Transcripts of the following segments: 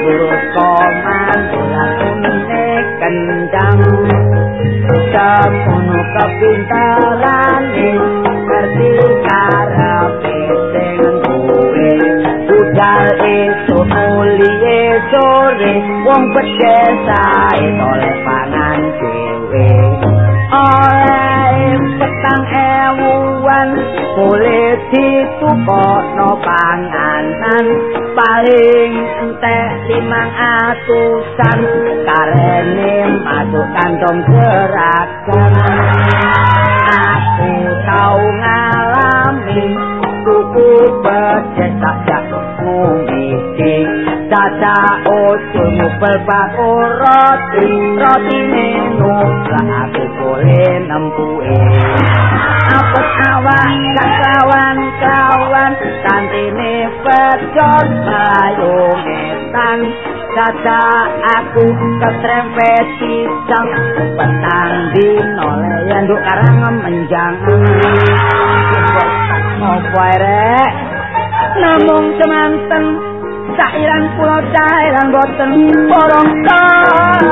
kembaran lurus komandolane kencang samono kepintarane ngerti karepe sing duwe budal esuk mulie sore wong pedesane oleh pangan dhewe oleh petang ewuan boleh ditukokno panganan paling entek limang atusan karene masuk kantong seragam aku tau ngalami tuku becek tak jak ngombe Dada ojo nyupel bakul roti Roti lah aku boleh nempuhe Apet awak gak kawan-kawan Tantine pecot melayu ngetan. Dada aku ketrempet pisang Petang dino leyanduk karang menjang. Ngopo rek Namung semanten cairan kula cairan boten porong sing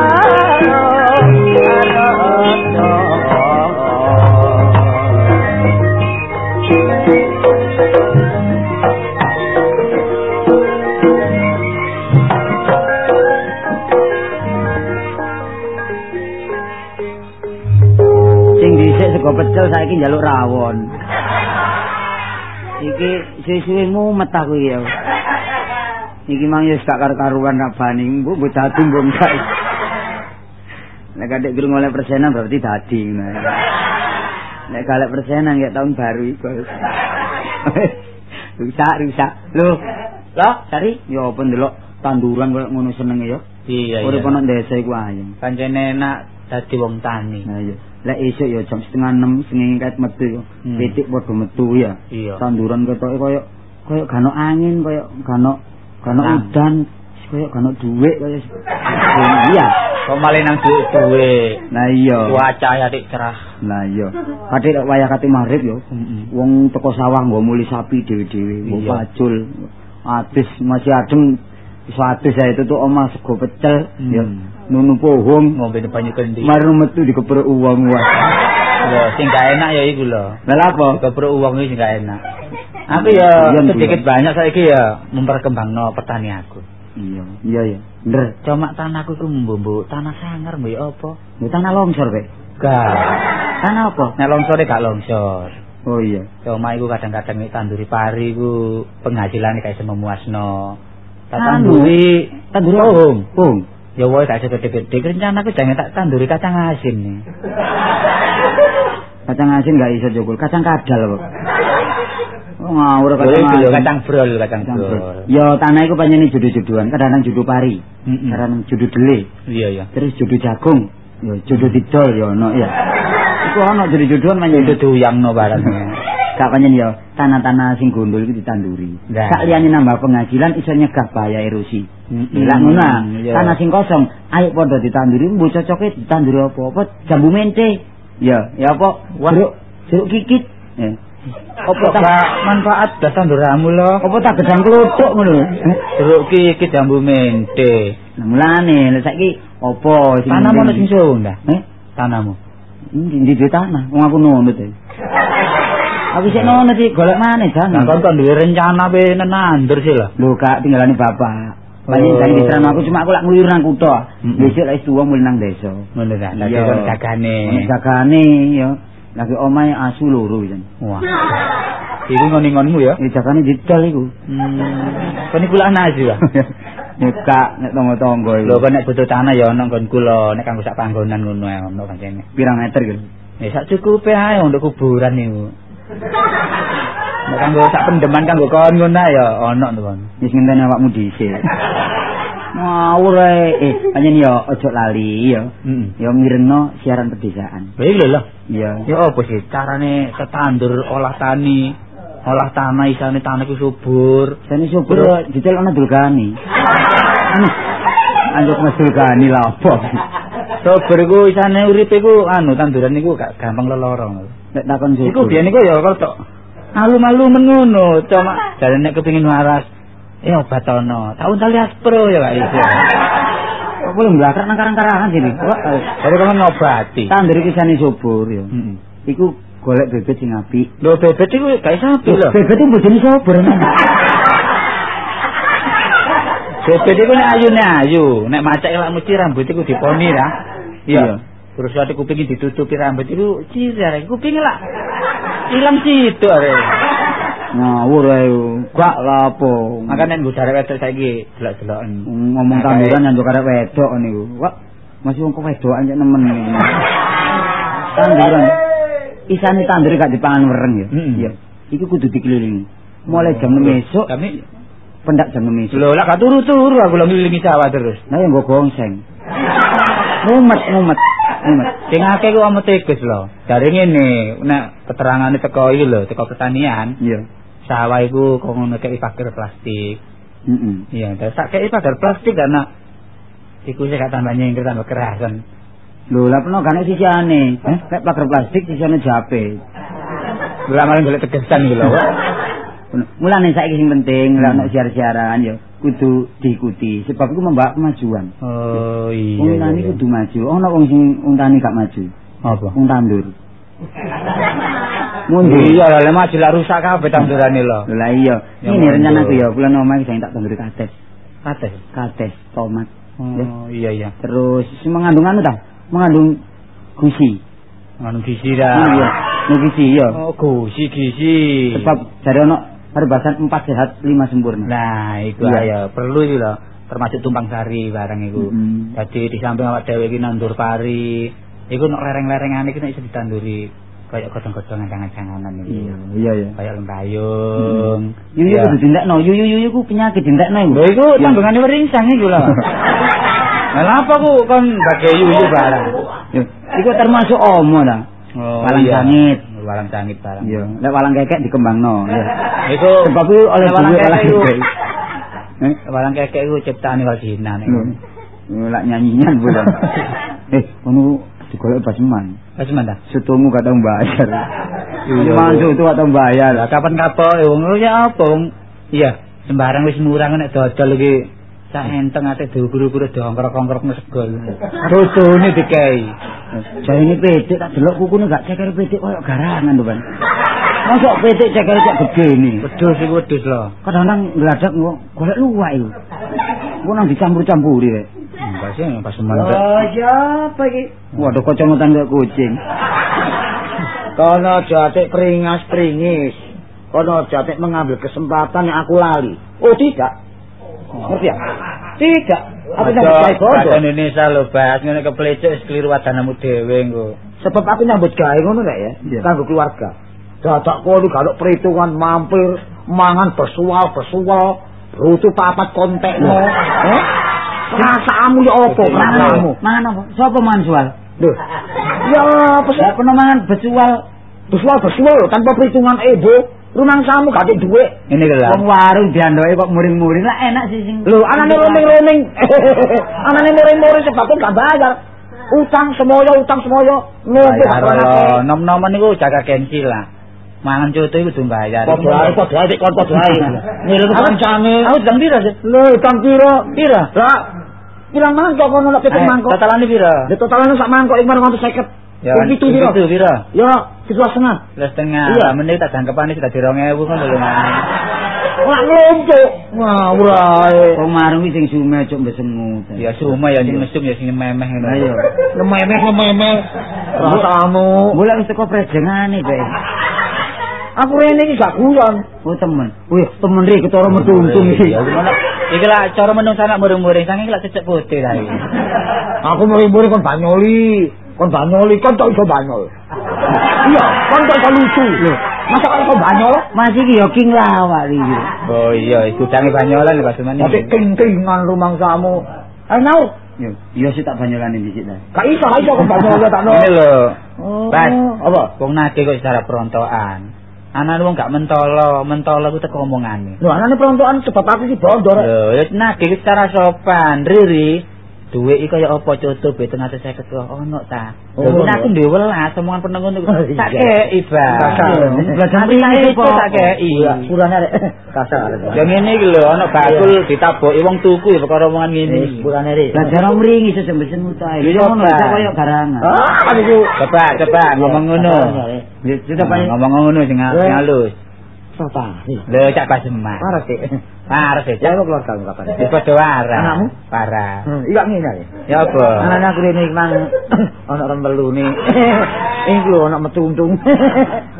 sego pecel saiki njaluk rawon. Iki suwe-suwemu metah kuwi ya. Iki mang ya gak karo-karuan rabani mbok mbok dadi mbok enggak nek kadek gurung oleh persenan berarti dadi nek kalek persenan ya tahun baru iku rusak rusak. Lho lho cari ya apa ndelok tanduran koyo ngono senenge ya? Iya urip ana desa iku ayem. Pancene enak dadi wong tani. Nah iya lek esuk ya jam setengah 6 sing kat metu ya. Hmm. pitik padha metu ya. Iya. Tanduran ketoke koyo koyo gano angin koyo gano gano udan koyo gano dhuwit koyo iya. Kok malah nang duwe nah iya. Cuaca ya dik cerah. Nah iya. Kadhe lek wayah kate maghrib yo wong teko sawah nggo muli sapi dhewe-dhewe nggo pacul adus masih adem. Iso adus ya itu tuh omah sego pecel Hmm. ya nunu pohong ngombe banyu kendi maru metu dikepruk uang wah lho sing gak enak ya iku lho. Lha apa? Kepruk uang iki sing gak enak. Aku ya sedikit banyak saiki ya memperkembangno petani aku. Iya iya iya. Bener cuma tanahku ku mbombo. Tanah sangar mbok ya apa? Ini tanah longsor Pak gak. Tanah apa? Nek longsore gak longsor. Oh iya. Cuma iku kadang-kadang nek tanduri pari ku penghasilan kayak memuasno. Tak Anu. tanduri tandur pohong pohong ya wae gak segede-gede rencanaku jangan tak tanduri kacang asin nih kacang asin gak iso jogol kacang kadal kok. Oh, ngawur kacang asin. kacang brol, kacang Kacang brol. yo tanah iku panjene judu-juduan kadang judu pari Mm-mm. kadang judu dele. Iya ya. terus judu jagung yo judu didol yo ono ya iku ono judu-juduan Itu panjene duyangno barangnya. gak panjen yo tanah-tanah sing gondol iki ditanduri Nah. sak liyane nambah penghasilan iso nyegah bahaya erosi Mm-mm. Lah ngono ah. Iya. tanah sing kosong ayo padha ditanduri mbok cocoke ditanduri apa apa jambu mente ya ya apa jeruk jeruk kikit ya Apa tak manfaat dah tanduramu lo? apa tak gedang kluthuk ngono lho Eh, Jeruk iki jambu mente. nah mulane lha saiki apa sing ono sing suwung dah. eh Tanahmu. ndi ndi duwe tanah wong aku nunut Aku sik ngono sih golek maneh jan. Lah kon duwe rencana pe nenandur sih lho. Lho kak tinggalane bapak. Oh. dari distran aku cuma aku lak ngeluyur nang kutha. Mm-mm. Besok lek tuwa mulih nang desa. Ngono ta. Dadi Iya. kon jagane. Jagane ya. Lagi omahe asu loro jan. Wah. Iku ngoningonmu ya. Iki jagane didol iku. Hmm. Kon iku lak nasi ya. Kak nek tangga-tangga iku. Lho kon nek butuh tanah ya ono nggon kula nek kanggo sak panggonan ngono ae ono pancene. pirang meter gitu. Ya sak cukupe ae untuk kuburan niku. Nek kanggo sak pendeman kanggo kon ngono ya ono to kon. Wis ngenteni awakmu dhisik. Ngawur ae. Eh, panjen ya ojo lali ya. Heeh. Ya ngirengno siaran pedesaan. Lha iki lho lho. Iya. Ya apa sih carane tetandur olah tani, olah tanah isane tanah ku subur. Sane subur ditelokno dulgani. Anu. Anjuk mas dulgani lah apa. Subur iku isane uripe iku anu tanduran niku gak gampang lelorong. Nek takon subur. Iku biyen iku ya kok alum-alum ngono, cuma jare nek kepengin waras eh obat ono. Tahun tali aspro ya gak iso. Kok boleh mblakar nang karang-karangan sini. Eh, Jadi kamu ngobati. tandur iki sane subur ya. Heeh. Iku golek bebet sing apik. Lho bebet iku gak iso apik lho. Bebet itu bojone subur men. Bebet iku nek ayune ayu, nek macak lak mesti rambut iku diponi ra. Iya. Terus waktu kupingin ditutupi rambut iku ciri arek kupingin lah. Ilang situ arek. Ngawur ae. Gak lapo. Makane nggo darek wedok saiki delok-deloken. ngomong tanduran yang karek wedok niku. Wah, masih wong kok wedokan cek nemen. Tanduran. Isane tandur gak dipangan wereng ya. Mm-mm. Iya. Iku kudu dikelilingi. Mulai jam 6 esuk kami pendak jam 6 esuk. lho lak turu-turu aku lho ngilingi sawah terus. Nah yang gue gongseng. Mumet, mumet. Sing akeh ku ame teges lho. Dari ngene, nek keterangane teko iki lho, teko pertanian, Iya. sawah iku kok ngono kei pagar plastik. Heeh. Iya, terus tak kei pagar plastik karena iku sing gak tambah nyengker tambah kerasan. Lho, lah peno kan sisane. Eh, nek pagar plastik sisane jape. Lha malah golek tegesan iki lho. Mulane saiki sing penting Hmm. lek ono siar-siaran ya kudu diikuti sebab iku membawa kemajuan. Oh iya. Iya. kudu maju. Ono wong sing tani gak maju. apa? Wong tandur. Mundur. Iya lah, lek maju lah rusak kabeh tandurane lho. Lah iya. Ya, Ini mundur. rencanaku ya, bulan omah sing tak tandur kates. Kates. Kates, tomat. Oh iya iya. Terus mengandung anu ta? Mengandung gusi. Anu gizi dah. Iya. Gizi ya. Oh, gizi gizi. Sebab jare ono perbasan 4 sehat 5 sempurna. Nah, itu Iya. ya perlu iki lho. Termasuk tumpang sari barang iku. Mm-mm. Jadi di samping awak dhewe iki nandur pari, iku nek lereng-lerengane iki nek iso ditanduri kayak godhong-godhongan jangan-janganan iki. Iya, iya ya. Kayak lembayung. Yuyu kudu dindakno. Yuyu yuyu ku penyakit dindakno iku. Lho iku Iya. tanggungane weringsang iku lho. Lah apa ku kon bagi yuyu barang? Ya, Iku termasuk omo ta. Oh, Walang iya. sangit. Walang sangit barang. Iya, lek walang kekek dikembangno. Iku Sebab iku oleh walang kekek iku. kekek. Eh? Walang kekek iku ciptaane Waldina nek. Lho, lak nyanyian bulan. eh, kono digolek basman. Wis mantah. Sutumu gak tau bayar. Iya, Mantuk itu gak tau bayar. Lah kapan kapok wong ya apa wong iya sembarang wis murah nek dodol iki sak enteng ate diukur-ukur diongkrok-ongkrok mesegol. Dodone dikei. Jare ini petik tak delok kukune gak ceker petik koyo garangan lho, Ban. Mosok petik ceker cek gede ini. Wedhus iku wedhus lho. Kadang-kadang ngladak kok golek luwak iku. Kok nang dicampur-campuri rek. Enggak sih pas semangat. Oh, siapa iki? Waduh kocomotan kayak kucing. Kono jatik peringas-pringis. Kono jatik mengambil kesempatan yang aku lali. Oh tidak. Ngerti ya? Tidak. Aku nyambut gawe bodoh. Indonesia lho, Bas. Ngene keplecek wis keliru wadanamu dhewe engko. Sebab aku nyambut gawe ngono rek ya. Iya. Kanggo keluarga. Dadak kono kalau perhitungan mampir mangan bersual rutu papat kontekno. Eh? Perasaanmu ya apa perasaanmu? Mangan apa? Sopo mangan sual? Loh. Ya apa sih? Pernah mangan besual bersual tanpa perhitungan ebo. Rumang samu gak ada duit. Ini lho. wong warung diandoke kok muring-muring lah enak sih sing. Lho, anane roning-roning. anane muring-muring sebabnya gak bayar. Utang semoyo, utang semoyo. Ngopo Bayar lho. Nom-nomen niku jaga gengsi lah. Mangan coto iku kudu bayar. Padha ae, padha ae, kon padha ae. Ngirim kancane. Aku jam pira sih? Lho, utang piro? Pira? Lah, pirang mangkok kono nek pitung mangkok. Totalane pira? Di totalane sak mangkok iku nganti 50. Ya, Ping pitu piro? pitu piro? Ya, pitu setengah. Lah setengah. Iya. Meneh tak jangkepane sudah di 2000 kan lho. Ora ngelompok. Ngawur ae. Wong marung iki sing sume cuk mbesengu. Ya cuma ya sing mesum ya sing memeh ngono. Ayo. Nememeh nememeh. Rasamu. Mulai wis teko prejengane, Be. Aku rene iki gak guyon. Oh temen. Wih, temen ri ketara metu untung iki. Ya ngono. Iki lah cara menung sanak muring-muring saking iki lah cecek putih ta iki. Aku muri-muri kon banyoli. Kon banyoli kon tok iso banyol. Iya, kon tok iso lucu. Lho, masa kon iso banyol? Masih iki yo king lawak iki. Oh iya, gudange banyolan lho Pasuman Tapi king-kingan rumangsamu. Ayo nau. Yo, yo sih tak banyolane dhisik ta. Gak iso, gak iso kon banyol tak no. Ini lho. Oh. Bas. Apa? Wong nake kok secara perontokan. Anak wong gak mentolo, mentolo ku teko omongane. Lho, anane perontokan sebab aku iki bondo rek. Lho, ya nake secara sopan, Riri. Duwe iki kaya apa coto beton atus 50 kok ono ta. Oh, ono. aku dhewe welas omongan penengun iku. Oh. Tak kei. Kasar. Belajar mriki tak kei, tak kei. Iya, Sepurane rek. Kasar. Ya ngene iki lho, ana bakul ditaboki wong tuku ya perkara omongan ngene. Ini sepurane rek. Belajar mringi ta. Iya, Yo ngono koyo garangan. Ah, niku. Coba, coba ngomong ngono. Ya, Pak. ngomong ngono sing Eh. halus. Sapa? Lho cak paseman. Parah sih. Parah sih. Ya Cak. lo keluarga kapan? Wis padha waras. Anakmu? Parah. Hmm, iya ngene ya. Ya apa? Anane aku rene mang ana rembelu ni. Iku ana metuntung.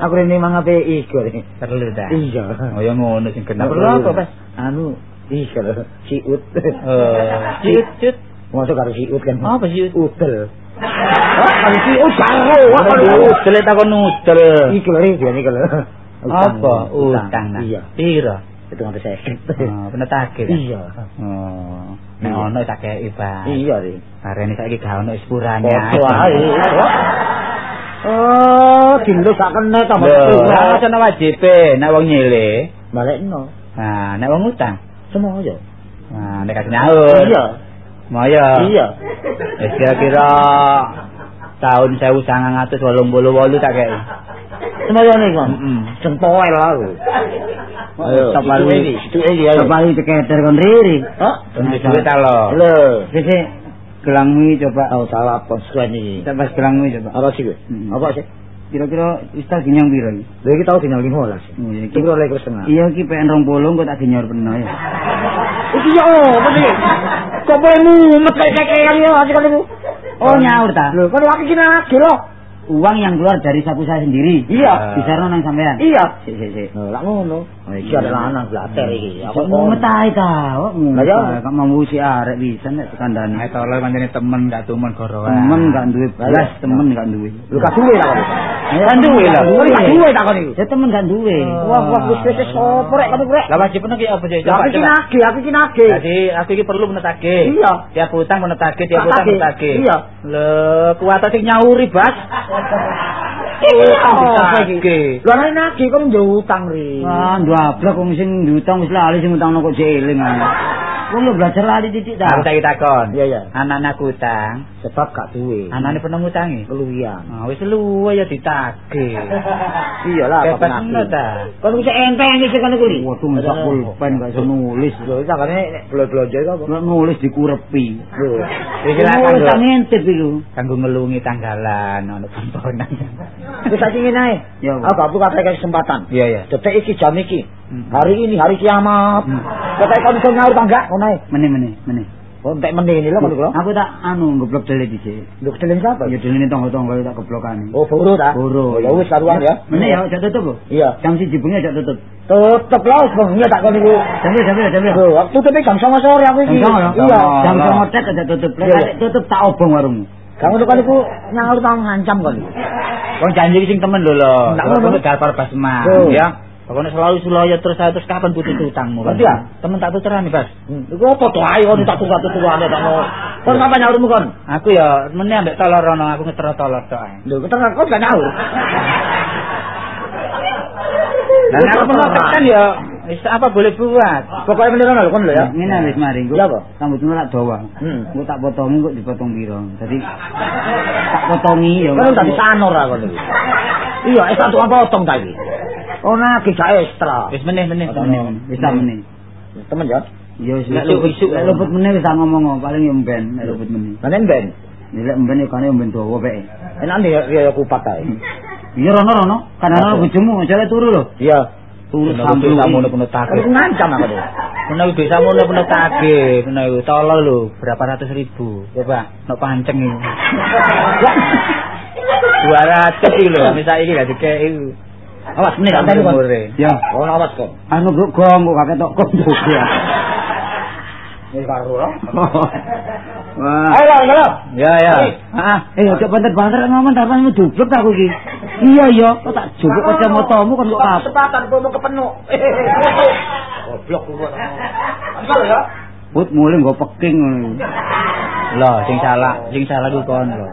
Aku rene mang ape iku. Perlu ta? Iya. Oh ya ngono sing genah. Perlu apa, Bas? Anu iku lho, siut. Oh, ciut. Masuk karo siut kan. Apa? Udel. Ah, siut karo. Apa Aduh, lho? Udel tak kon udel. Iku lho rene iki lho. Apa? Utang. Iya. Piro? Itu nganti seket. Oh, penetake. ta? Iya. Oh. Nek ono tak kei, Bas. Iya, Ri. Barene saiki gak ono sepurane. Ae. Oh, dilo sak kene ta Lho, ora ana wajib nek wong nyile. Balekno. Nah, nek wong utang. Semua aja. Nah, nek kasih nyaur. Iya. Moyo. Iya. Wis kira-kira tahun 1988 tak kei. Semua kon. Heeh. Centoel aku. Ayo, Stop itu balik. ini, itu ini ayo. Coba iki ceketer kon riri. Hah? Duit ta lo. Lho, Sisi gelangmu iki coba. tahu salah konsekuen iki. Kita pas gelangmu coba. Apa sih gue? Hmm. Apa sih? Kira-kira istag ginyang piro iki? Lha iki tau tinggal 15. Oh, iya, Iki ora lek setengah. Iya iki PN 20 kok tak dinyor peno ya. Iki yo apa sih? Kok pemu metek kayak ya aja kan. Oh nyaur ta. Lho, kan laki kena lagi loh. Uang yang keluar dari saku saya sendiri. Iya. Bisarno nang sampean. Iya. Sik sik sik. Lak ngono. Oh, iki ada lanang blater iki. Kok mau metai ta? Kok Lah, ya. Kok mau si arek bisa nek kandhane. Nek tole pancene temen gak tumen gorowan. Temen gak duwe Lah, belas, ya. temen gak duwe. Lu gak duwe kon. Kan duwe lah. Gak duwe tak kon iki. Ya temen gak duwe. Wah, wah wis wis wis sopo rek kamu rek. Lah wajib ki apa sih? Lah iki nage, aku iki nage. Jadi aku iki perlu menetake. Iya. Tiap utang menetake, tiap utang menetake. Iya. Lho, kuwata sing nyauri, Bas. Bisa iki. Lu ana nage kon njo utang ri. Ah, ndwablek wong sing diutang wis lali sing utangno kok jeeling ae. Wong lu belajar lali titik ta. Aku tak takon. Iya, iya. Anak-anak utang, Sebab gak duwe. anane penemu utangi. Keluwian. Ah, wis luwe ya ditagih. Iya lah, apa ngono ta. Kon bisa enteng iki kan iku li. Waduh mesak pulpen gak iso nulis. Lho, sakane blon-blonjo iku apa? Gak nulis dikurepi. Lho. Iki Nulis kanggo tak ngintip iku. kanggo ngelungi tanggalan ono pomponan. Wis saiki ngene ae. Ya, Aku gak buka kesempatan. Iya, iya. Detik iki jam iki. Hmm. Hari ini hari kiamat. Hmm. Detik kon iso nyaur ta enggak? Ngono ae. Meneh meneh meneh. Oh, entek menene lho iku. Aku tak anu ngeblok dele dhisik. Lho kedeleng sapa? Ya dene tonggo-tonggo tak keblokane. Oh, buru ta? Buru. Oh, ya wis karuan ya. Meneh ya aja tutup. kok. Iya. Jam 1 bengi aja tutup. Lah wong iya tak kon iku. Jam piro jam piro jam piro? Lho, waktu tutup jam 9 sore aku iki. Jam 9 ya? Iya. Jam 9 tek aja tutup. Lek arek tutup tak obong warungmu. Kamu tuh kan iku nyaur tau ngancam kon. Wong janji sing temen lho lho. Ngono. Aku garpar basma, Oh. ya. Pokoknya selalu sulaya terus terus kapan butuh utangmu? Ngerti ya? Temen tak tuturan nih, Bas. Hmm, Iku apa to ae kon tak tuku tukuane tak mau. Kon sampe nyaurmu kon. Aku ya meneh ambek tolor rono aku ngetero tolor tok ae. Lho, ketenan kon gak nyaur. Lah nek aku pernah kan ya wis apa boleh buat. Pokoknya bener lho kon lho ya. Ngene wis mari. Ya apa? Rambutmu lak dawa. Hmm. Engko tak potongi kok dipotong piro. Dadi tak potongi ya. Kan tadi sanor aku niku. Iya, es tak tukang potong ta iki. Oh, nagih gak ekstra. Wis meneh meneh. Wis tak meneh. Temen ya. Ya wis Lek luput isuk, lek luput meneh wis tak ngomong paling yo ben lek luput meneh. Manen ben. Nilek mben kane mben dawa pek. Enak nih ya, ya kupat ae. Iya rono rono, kan ana bojomu jare turu lho. Iya. Sambil sambil kamu penuh. Aku ngancam aku. Menawi bisa mono penuh kage, menawi tolol lho, berapa ratus ribu. Coba, nok panceng iki. 200 iki lho, misal iki gak dikeki. Awas meneh kan tadi kon. Ya, Oh awas kon. anu kok gong kok kakek tok kok ya. Ini karo. Wah. Ayo lah, ayo. Ya ya. Ah, eh ojo banter-banter ngomong tarpanmu dublek aku iki. Iya ya, kok tak jupuk kacamatamu kon kok kap. Kesempatan gua mau kepenuh. Goblok lu. Asal ya. Put mulai nggo peking ngono. Lho, sing salah, sing salah ku kon lho.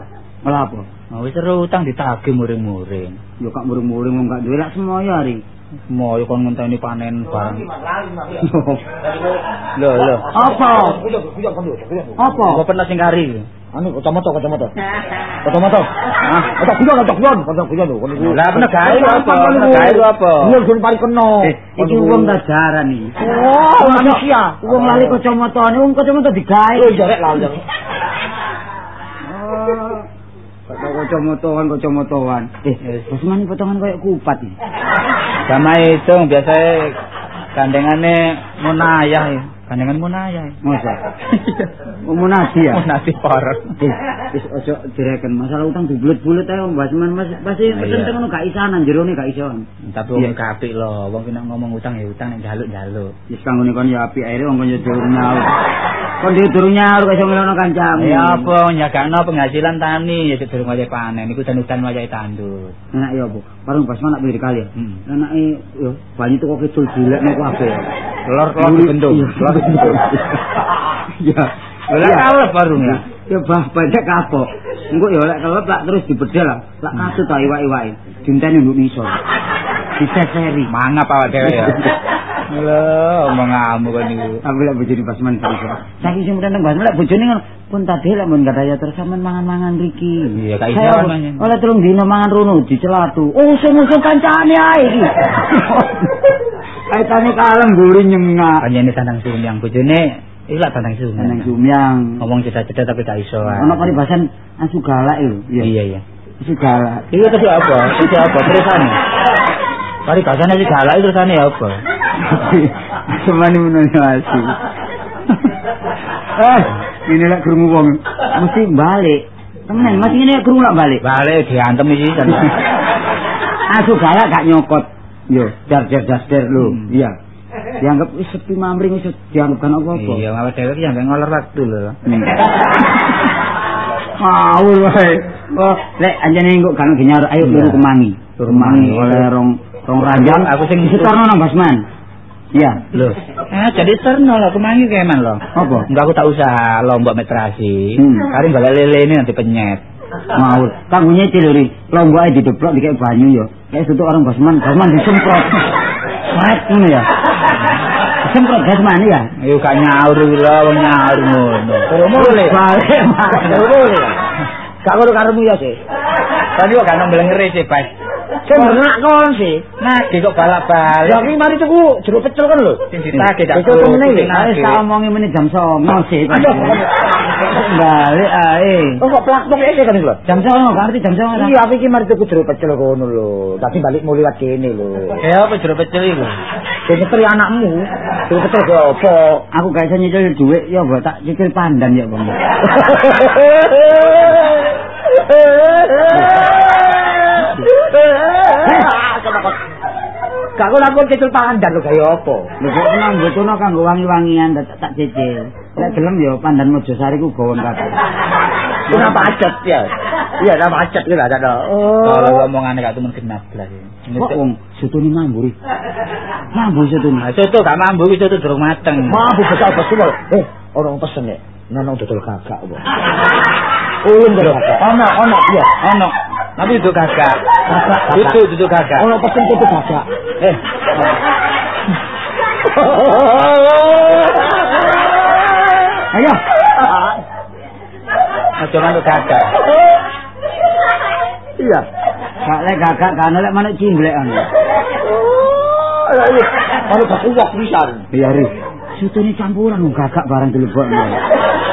Apa? Mau wis seru utang ditagih muring-muring. Yo kak muring-muring wong gak duwe lak semoyo hari. Mau kon ngenteni panen barang. Lho, lho. Apa? Apa? Apa pernah sing kari? Anu kacamata kacamata. Kacamata. Ah, otak guyon otak guyon, otak guyon lho. Lah pernah gawe apa? Gawe apa? Iya, gun pari kena. Eh, iki wong dajaran iki. Oh, manusia. Wong lali kacamatane, wong kacamata digawe. Oh, jarek lali. Kok kacamataan kacamataan. Eh, wis mani potongan koyo kupat iki. Sama itu biasanya gandengane munayah ya. Gandengan munayah. Masa? Umum nasi ya? Munasi parah. Wis ojo direken masalah utang dibulet-bulet ae Mbak Seman Mas pasti pesen ngono gak isanan jerone gak iso. Tapi wong kapik lho, wong ki nek ngomong utang ya utang nek jaluk-jaluk. Wis kanggone kon ya apik ae wong kon ya durung nyaur. Kon di durung nyaur kok iso ngelono kancamu. Ya apa nyagakno penghasilan tani ya durung wayahe panen iku dan-dan wayahe tandus. Enak ya apa? Parung Basman nak pinggir kali ya. Hmm. Enake yo banyu tuku kidul dilek nek kabeh. Lor lor digendong. Lor digendong. Ya. Lah kalep barung ya. Ya bah banyak kapok. Engko ya lek kelep lak terus dibedel lah. Lak kasut ta iwak-iwake. Dinteni nduk nisor. Diseseri. Mangap awak dhewe ya. Lho, omong ngamu kan niku. Tapi lek bojone Basman bisa. Saking sing meneng Basman lek bojone ngono pun tadi lek men gak daya terus sampean mangan-mangan riki. Iya, iso Saya mangan. Oleh telung dino mangan rono dicelatu. Oh, usung-usung kancane ae iki. Kaitane kalem guri nyengak. Panjene tandang sumyang bojone iku lak tandang sumyang. Nang Jumyang. Ngomong cedek-cedek tapi gak iso. Ono paribasan asu galak lho. Iya iya. Asu galak. Iku tadi apa? Tadi apa? Terusane. Mari kasane sing galak itu terusane apa? Semani menonyo asu. eh, ini lek krungu wong mesti balik. Temen, masih ini krungu lak balik. Balik diantem iki kan. Asu galak gak nyokot. Yo, dar dar dar dar lho. Hmm. Iya. Dianggap wis sepi mamring wis dianggap kan apa-apa. Iya, awak dhewe iki sampe ngolor waktu lho. Hmm. Ngawur wae. Oh, lek anjene engko kan genyar ayo turu kemangi. Turu Kemangi oleh rong rong ranjang. Aku sing disetorno nang Basman. Iya. Lho. Eh, jadi terno lho kemangi keman lho. Apa? Enggak aku tak usah lombok metrasi. Hmm. Kari golek lele ini nanti penyet. Ngawur. Kang nyecil lho, lombok ae dideplok dikek banyu yo. Kayak sutu orang Basman, Basman disemprot. Sret ngono ya. Disemprot Basman ya. Ayo gak nyaur lho, wong nyaur ngono. Boleh. Balik, Mas. Boleh. Gak ngono karomu ya sih. Kan yo gak nembelengere sih, Bas. Sing benak kon sih. Nah, kok Lah balak-balik. iki mari tuku jeruk pecel kan lho. Sing ditagih perlu, temen iki. sing Ayo nagih. tak omongi menit jam 09.00 sih. Balik ae. Oh kok iki kan iki lho. Jam 09.00 berarti jam 09.00. Iya, aku iki mari tuku jeruk pecel kono lho. Tadi balik mau liwat kene lho. Ya apa jeruk pecel iku? Sing ngeteri anakmu. Jeruk pecel ge opo? Aku gak iso nyicil dhuwit ya mbok tak cicil pandan ya, Bang. Gak kok aku cicil pandan lho kaya apa? Lho kok nang mbutuno kanggo wangi-wangian tak cicil. Lek gelem ya pandan Mojosari ku gawon kabeh. Kena pacet ya. Iya, ada pacet gitu ada. Kalau Oh. ngomongane gak temen genap belas. Kok wong sutune mambu ri. Mambu sutune. Nah, itu gak mambu itu tuh durung mateng. Mampu besar besul. Eh, orang pesen ya. Nanong dodol kakak kok. Ulun dodol kakak. Ono, ono, iya, ono. Tapi itu kakak. Kakak, kakak. Itu, itu kakak. Orang pesen itu kakak. Eh, Ayo. aja mantuk kakak. Iya. Gak lek gagak kan lek manuk cimblekan. Kalau gak kuat pisan. Iya ri. Sutune campuran wong gagak barang dilebokno.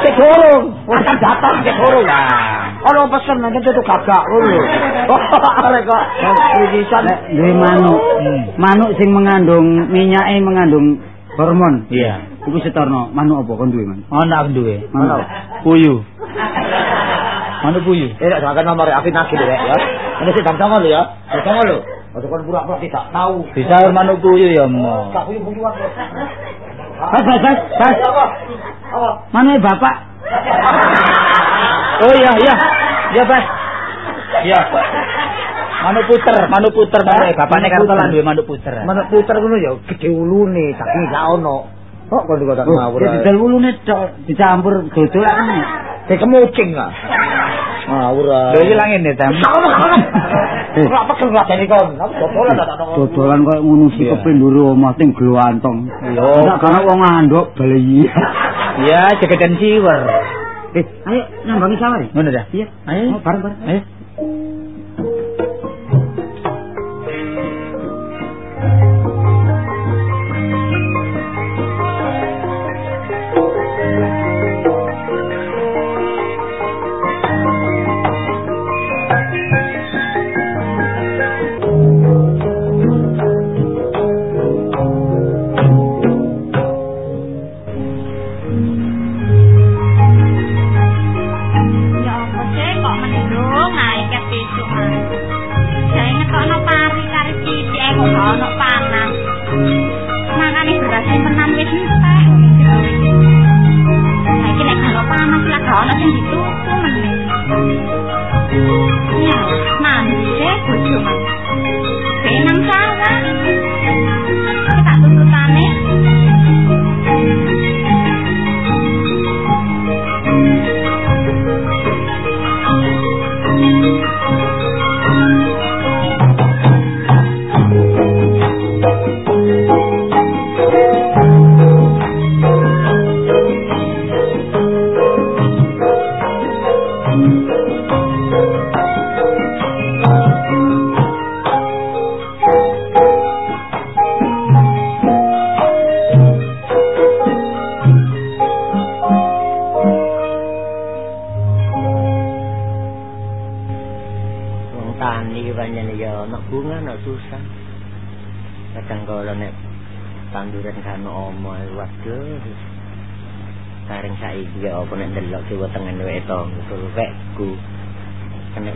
Cek gorong. Makan datang cek gorong. Nah, Ono pesen nek itu gagak ngono. Arek kok kritisan duwe manuk. Manuk sing mengandung minyake mengandung hormon. Iya. Iku setorno manuk apa kon duwe, Man? Ana aku duwe. Manuk. Puyu. Manuk puyu. Eh, nek sampeyan nomor aku nagih rek ya. Ini sik bang sama lho ya. Bang sama lho. Ojo kon pura-pura tidak tahu. Bisa manuk puyu ya, Mo. Gak puyu-puyuan. Bas, bas, bas, bas. Manuke bapak. Oh iya, iya. Iya, Bas. Iya. Manuk puter, manuk puter manuk bapakne kan telan duwe manuk puter. Manuk puter ngono ya gede ulune, tapi gak ono. Kok kon kok tak ngawur. Jadi dal ulune tok dicampur dodolan. Kayak kemucing ah. Ngawur ah. Lho iki nih, Tam. Ora apa kan nglakoni kon. Dodolan tak tak. Dodolan koyo ngono sikepe nduru omah ting glantong. Yo. Nek kana wong ngandok bali. Iya, jegeden siwer. Eh, ayo nyambangi sawar. Ngono dah. Iya. Ayo. Oh, bareng-bareng. Ayo.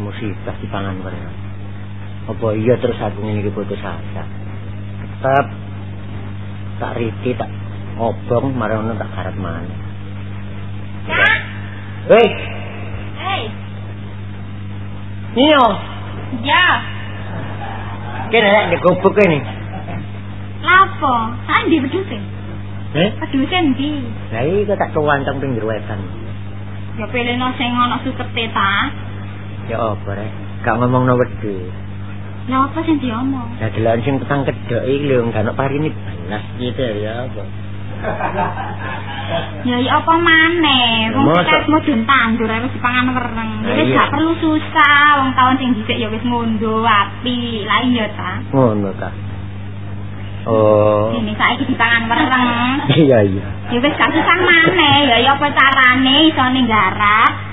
Musibah di pangan warna apa iya terus aku ngene iki putus asa tetep tak riti tak obong marono tak garap maneh Kak, Hei, hei, Nio, ya, kene nek digobek kene. lapo? Sandi peduse. Eh? Peduse ndi? Lah iki tak kewanteng ping jero wetan. Ya pilihno sing ana sukete ta. Ya apa rek? Gak ngomongno wedhus. Lah apa sing diomong? Lah deloken sing petang kedhok iki lho gak ono parini belas gitu ya apa. Ya ya apa maneh? Wong kita mudun tandur harus dipangan wereng. Lah Wis iya. gak perlu susah, wong taun sing dhisik ya wis ngondo api. Lah iya ta. Ngono ta. Oh. Ini saiki dipangan wereng. Iya iya. Ya wis gak susah maneh, ya ya apa carane iso ning garap.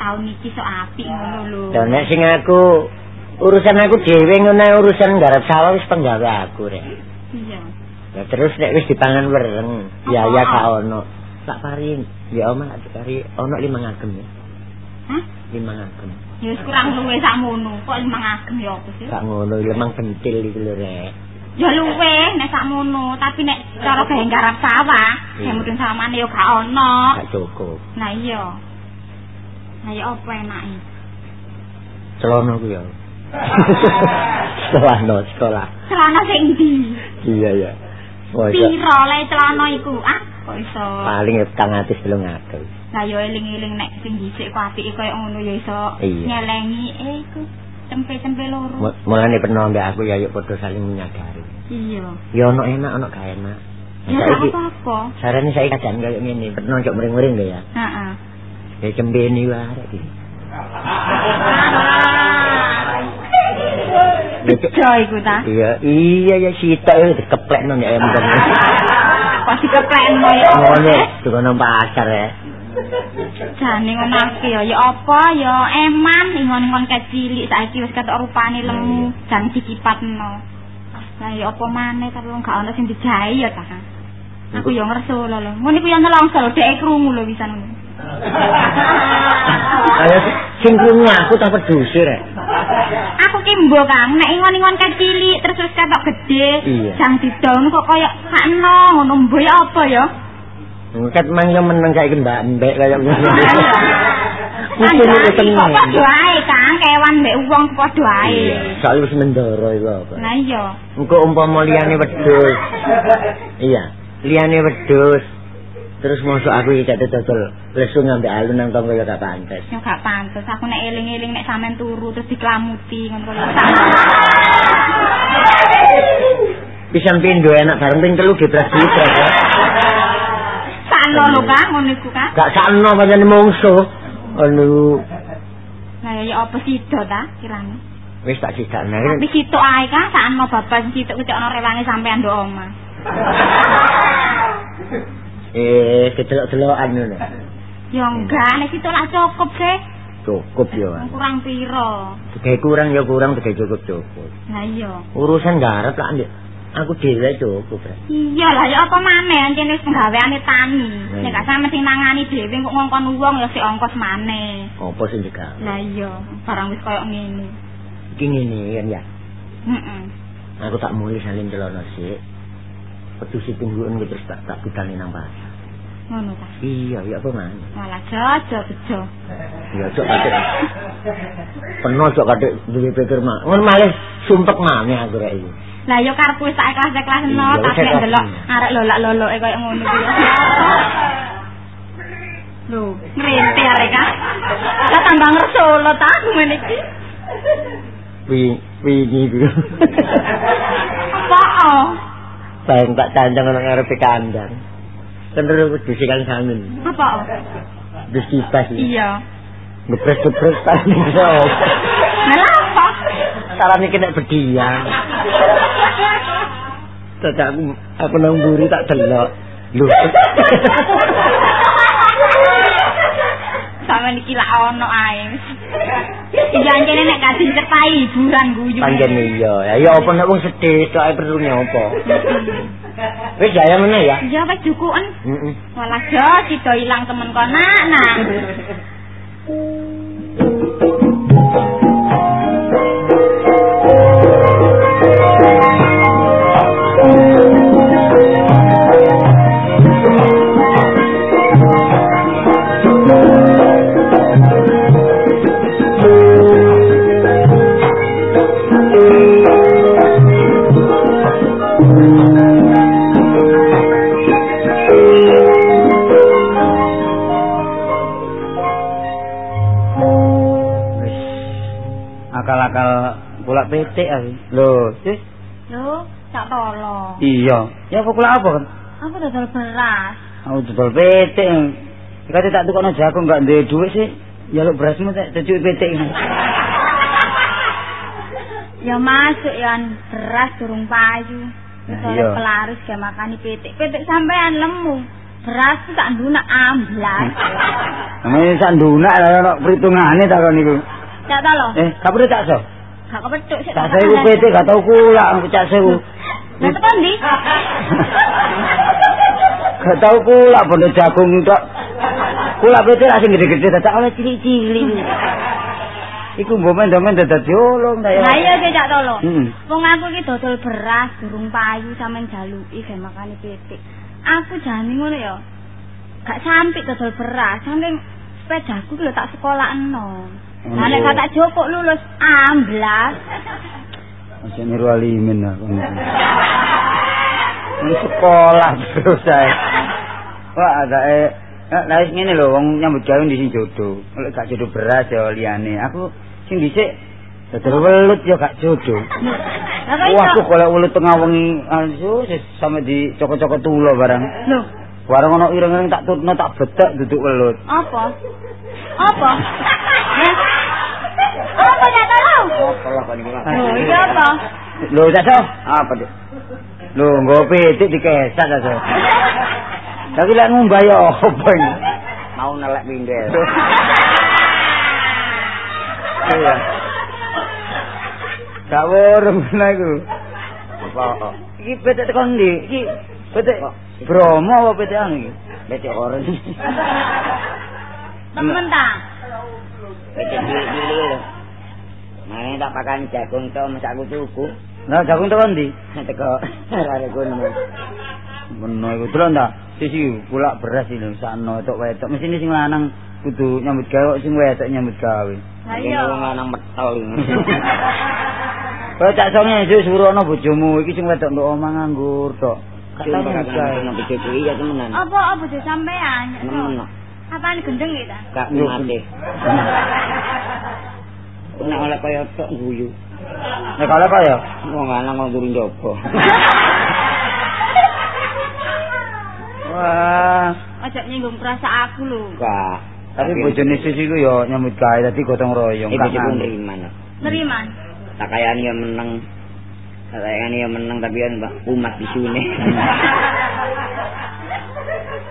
Taun iki sok apik ngono lho. Lah nek sing aku urusan aku dhewe ngono urusan garap sawah wis penggawe aku rek. Iya. Lah terus nek wis dipangan wereng, ya ya gak ono. Tak parin. Ya oma tak pari ono limang agem ya. Hah? Limang agem. Ya wis kurang luwe sakmono. Kok limang agem ya apa sih? Gak ngono limang pentil iki lho rek. Ya luwe nek sakmono, tapi nek cara gawe garap sawah, ya mudun samane ya gak ono. Gak cukup. Nah iya. Ya apa enake? Celana ku ya. no sekolah. Celana sing ndi? Iya ya. Piro le celana iku? Ah, kok iso? paling ya petang atus belum ngatur. Lah ya eling-eling nek sing dhisik kok apike koyo ngono ya iso nyelengi eh iku tempe-tempe loro. Mulane pernah mbak aku ya yuk padha saling menyadari. Iya. Ya ono enak ono gak enak. Ya apa-apa. sarane saiki kajan kaya ngene, pernah cok mring-mring ya. Heeh. Ya cembeni wae arek iki. Bejo iku ta? Iya, iya ya sitok ya dikeplekno nek ayam kan. kok dikeplekno ya. Ngono, dikono pasar ya. Jane ngono akeh ya ya apa ya eman ingon-ingon kecilik saiki wis ketok rupane lemu jan dikipatno. Lah ya apa maneh tapi wong gak ana sing dijahi ya ta. Aku ya ngerso lho. Ngono iku ya nelongso dhek krungu lho wisan ngono. Ayo sing krungu aku tak pedusir rek. Aku ki mbok Kang, nek ingon-ingon kecilik terus terus ketok gede, Iya. jang didol kok kaya sakno ngono mbok ya apa ya? Ket mang yo meneng saiki mbak mbek kaya ngono. Itu kok tenang. padha ae Kang, kewan mbek wong padha ae. Soalnya wis mendoro iku apa. Lah iya. Engko umpama liyane wedhus. Iya, liyane wedhus. Terus mosok aku iki gak dodol lesu ngambek alun nang tonggo ya gak pantes. Ya gak pantes aku nek eling-eling nek sampean turu terus diklamuti ngono kaya Pisan pindho enak bareng ping telu gibras-gibras ya. Sakno lho Kang ngono iku Kang. Gak sakno pancen mungsu. Anu Lah ya apa sida ta kirane. wis tak sidakne. Tapi sitok ae Kang sakno bapak sitok kuwi ana rewange sampean ndok omah. Eh, kedelok-delokan ngono. Ya enggak, nek sitok lah cukup sih. Cukup yo. Kurang piro? Digawe kurang ya kurang, digawe cukup-cukup. Lah iya. Urusan garap lah Ndik. Aku dhewe cukup. Bre. Iya lah ya apa maneh ancen wis penggaweane tani. Nek gak sampe sing nangani dhewe kok ngongkon wong ya sik ongkos maneh. Apa sing digawe? Lah iya, barang wis koyo ngene. Iki ngene kan ya. Heeh. Aku tak mulai salin celono sik. Tungguan gue terus tak tak budalin nang pasar. Ngono ta. Iya, ya apa man? Malah jojo bejo. Ya cok kadek. Penuh cok kadek duwe pikir mah. Ngon malih sumpek maneh aku rek iki. Lah yo karepku wis tak ikhlas-ikhlas no, tapi ikhlas. ndelok arek lolak-loloke koyo ngono kuwi. Lho, ngrenti arek kan. Lah tambah ngerso lo ta aku ngene iki. Wi wingi iku. Apa? Sayang tak cancang nang ngarepe kandang. Kendere pedusi kan sangen. Apa? Terus kipas. Iya. Ngepres-ngepres tak iso. Lah apa? Saran iki nek bedian. Dadak aku aku nang mburi tak delok. Lho. Sampe iki lak ono ae. Iya anjene nek kadin cetai hiburan guyu. Panjen iya. Ya ya apa nek wong sedih tok ae perlu nyopo. Wis ya meneh ya. Iya wis jukuken. Heeh. Walah jo sida ilang temen kono nah. Petik aku. Lho, sis. Lho, tak tolong. Iya. Ya kok kula apa kan? Aku dodol beras. Aku dodol petik. Kate tak tukokno jagung gak duwe dhuwit sih. Ya berasmu tak cuci petik. Ya masuk ya beras durung payu. Iya. pelaris ge makani pitik. Pitik sampean lemu. Beras tak ndunak amblas. Namanya sak ndunak ono perhitungane ta kon niku. Tak tolo. Eh, kapure tak so. Gak kepethuk sik. Tak sewu petik gak tau kula aku cak sewu. Lah tekan ndi? Gak tau kula bondo jagung tok. Kula petik lah sing gede-gede dadak oleh cilik-cilik. Iku mbok men-men dadak diolong ta ya. Lah iya sik tak tolo. Heeh. Wong aku iki dodol beras durung payu sampean jaluki ge makani pitik. Aku jane ngono ya. Gak sampik dodol beras, saking sepedaku lho tak sekolahno. Lah nek gak tak jopok lulus amblas. Masih niru alimin aku. Ini sekolah terus saya. Wah, ada eh Lah wis ngene lho wong nyambut gawe di sing jodoh. Lek gak jodoh beras ya liyane. Aku sing dhisik dodol welut ya gak jodoh. Wah, aku golek welut tengah wengi asu sampe di cokok-cokok tulo barang. Lho, Barang ono ireng-ireng tak tutno tak bedak duduk welut. apa? Apa? Apa lah iki? Lho, iki apa? Lho, Caco, apa, Dik? Lho, nggo pitik dikesak aja. Tapi lek ngumbah ya apa iki? Mau nelek pinggir. Iya. Gak weruh ngono iku. Apa? Iki pitik tekan ndi? Iki pitik Bromo apa pitik anu iki? Becek oren. Temen ta? Lho. Mane tak pakan jagung to masak aku tuku. Lah jagung tekan ndi? Teko arek kono. Meno iku delok ta? Sisi kulak beras iki sakno tok wedok. Mesine sing lanang kudu nyambut gawe sing wedok nyambut gawe. Lah iya. wong lanang metel. Kok tak songe sing surono bojomu iki sing wedok ndok omah nganggur tok. Nang becek iki ya temenan. Apa apa bojo sampean? Nemen. Apaan gendeng iki ta? Gak mate. Nek oleh kaya tok guyu. Nek kala apa ya? Wong lanang wong turun jopo. Wah, Aja nyinggung perasa aku lho. Gak. tapi bojone sisi iku ya nyambut gawe dadi gotong royong. Iki nganggur. nriman. Neriman. Tak kayane ya meneng. Tak kayane ya meneng tapi kan mbak umat disune.